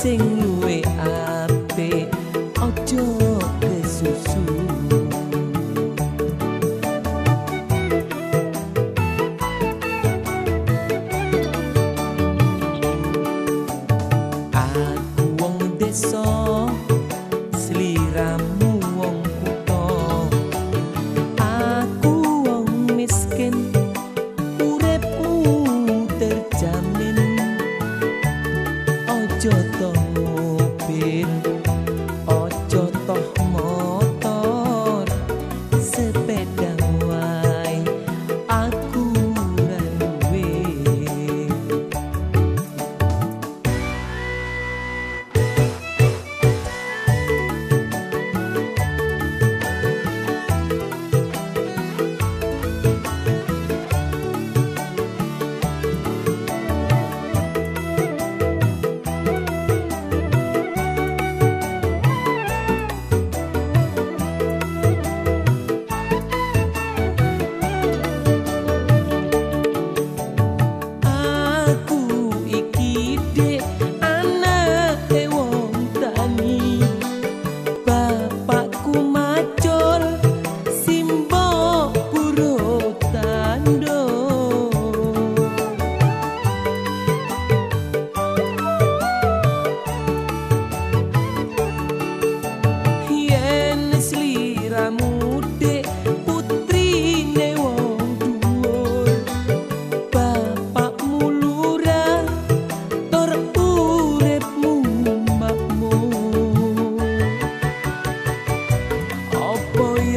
sing. jatuh mobil.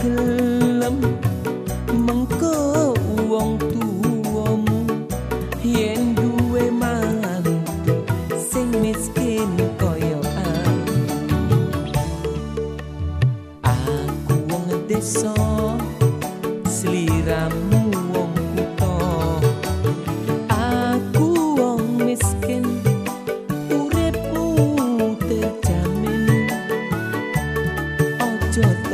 gelem. Mengko wong tuwamu yen duwe mangane sing miskin koyo aku. Aku wong desa sliramu wong kutha. Aku wong miskin uripmu terjamin Good.